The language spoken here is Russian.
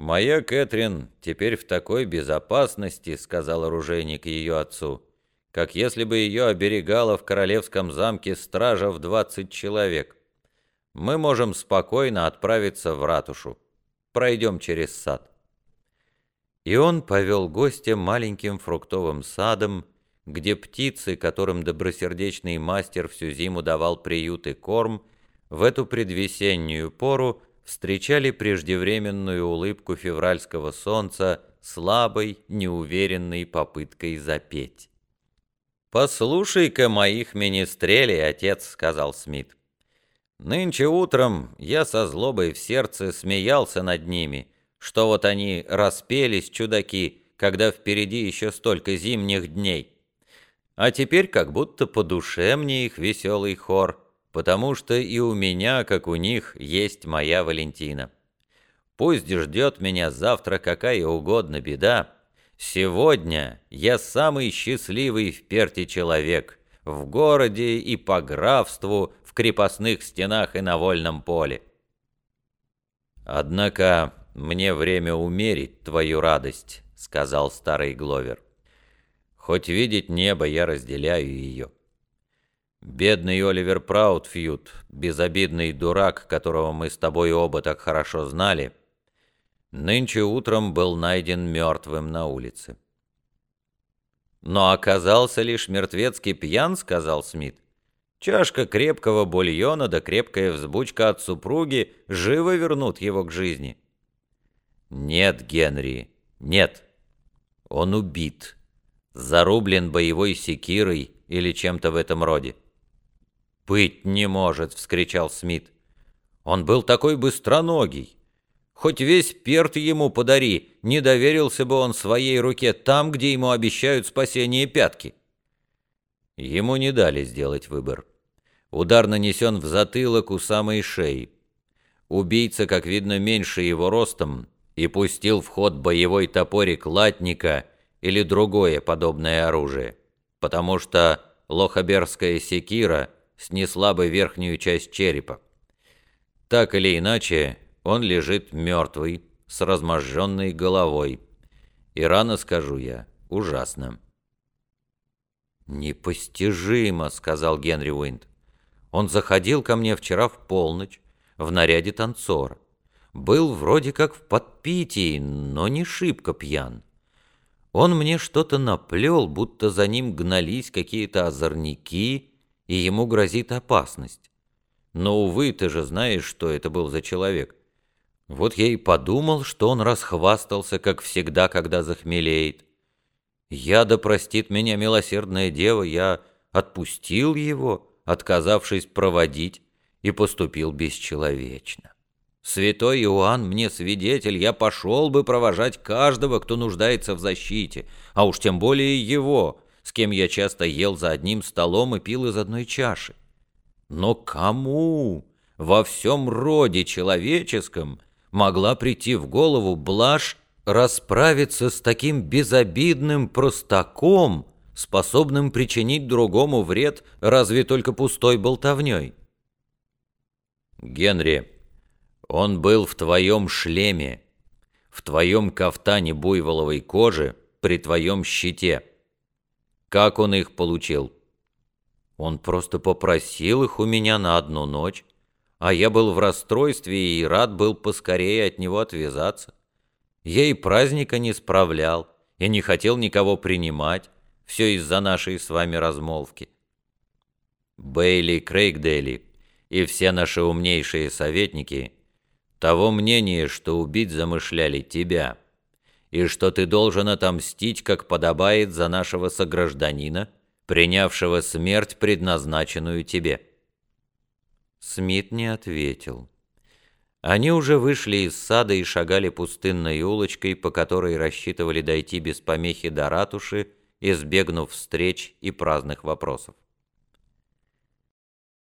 «Моя Кэтрин теперь в такой безопасности», — сказал оружейник ее отцу, «как если бы ее оберегала в королевском замке стража в двадцать человек. Мы можем спокойно отправиться в ратушу. Пройдем через сад». И он повел гостя маленьким фруктовым садом, где птицы, которым добросердечный мастер всю зиму давал приют и корм, в эту предвесеннюю пору встречали преждевременную улыбку февральского солнца слабой, неуверенной попыткой запеть. «Послушай-ка моих министрелей, отец», — сказал Смит. «Нынче утром я со злобой в сердце смеялся над ними, что вот они распелись, чудаки, когда впереди еще столько зимних дней. А теперь как будто по душе мне их веселый хор, потому что и у меня, как у них, есть моя Валентина. Пусть ждет меня завтра какая угодно беда, сегодня я самый счастливый в Перте человек, в городе и по графству, в крепостных стенах и на вольном поле. Однако мне время умерить твою радость, сказал старый Гловер. Хоть видеть небо, я разделяю ее. Бедный Оливер Праудфьюд, безобидный дурак, которого мы с тобой оба так хорошо знали, нынче утром был найден мертвым на улице. «Но оказался лишь мертвецкий пьян», — сказал Смит. «Чашка крепкого бульона да крепкая взбучка от супруги живо вернут его к жизни». «Нет, Генри, нет. Он убит, зарублен боевой секирой или чем-то в этом роде. «Быть не может!» — вскричал Смит. «Он был такой быстроногий! Хоть весь перт ему подари, не доверился бы он своей руке там, где ему обещают спасение пятки!» Ему не дали сделать выбор. Удар нанесен в затылок у самой шеи. Убийца, как видно, меньше его ростом, и пустил в ход боевой топорик латника или другое подобное оружие, потому что лохаберская секира — снесла бы верхнюю часть черепа. Так или иначе, он лежит мертвый, с разможженной головой. И рано, скажу я, ужасно. «Непостижимо», — сказал Генри Уинд. «Он заходил ко мне вчера в полночь в наряде танцора. Был вроде как в подпитии, но не шибко пьян. Он мне что-то наплел, будто за ним гнались какие-то озорники и ему грозит опасность. Но, увы, ты же знаешь, что это был за человек. Вот я и подумал, что он расхвастался, как всегда, когда захмелеет. Я, да простит меня милосердная дева, я отпустил его, отказавшись проводить, и поступил бесчеловечно. Святой Иоанн мне свидетель, я пошел бы провожать каждого, кто нуждается в защите, а уж тем более его, с кем я часто ел за одним столом и пил из одной чаши. Но кому во всем роде человеческом могла прийти в голову блажь расправиться с таким безобидным простаком, способным причинить другому вред разве только пустой болтовней? Генри, он был в твоем шлеме, в твоем кафтане буйволовой кожи, при твоем щите. Как он их получил? Он просто попросил их у меня на одну ночь, а я был в расстройстве и рад был поскорее от него отвязаться. Я и праздника не справлял, и не хотел никого принимать, все из-за нашей с вами размолвки. Бейли Крейгдейли и все наши умнейшие советники того мнения, что убить замышляли тебя» и что ты должен отомстить, как подобает за нашего согражданина, принявшего смерть, предназначенную тебе». Смит не ответил. Они уже вышли из сада и шагали пустынной улочкой, по которой рассчитывали дойти без помехи до ратуши, избегнув встреч и праздных вопросов.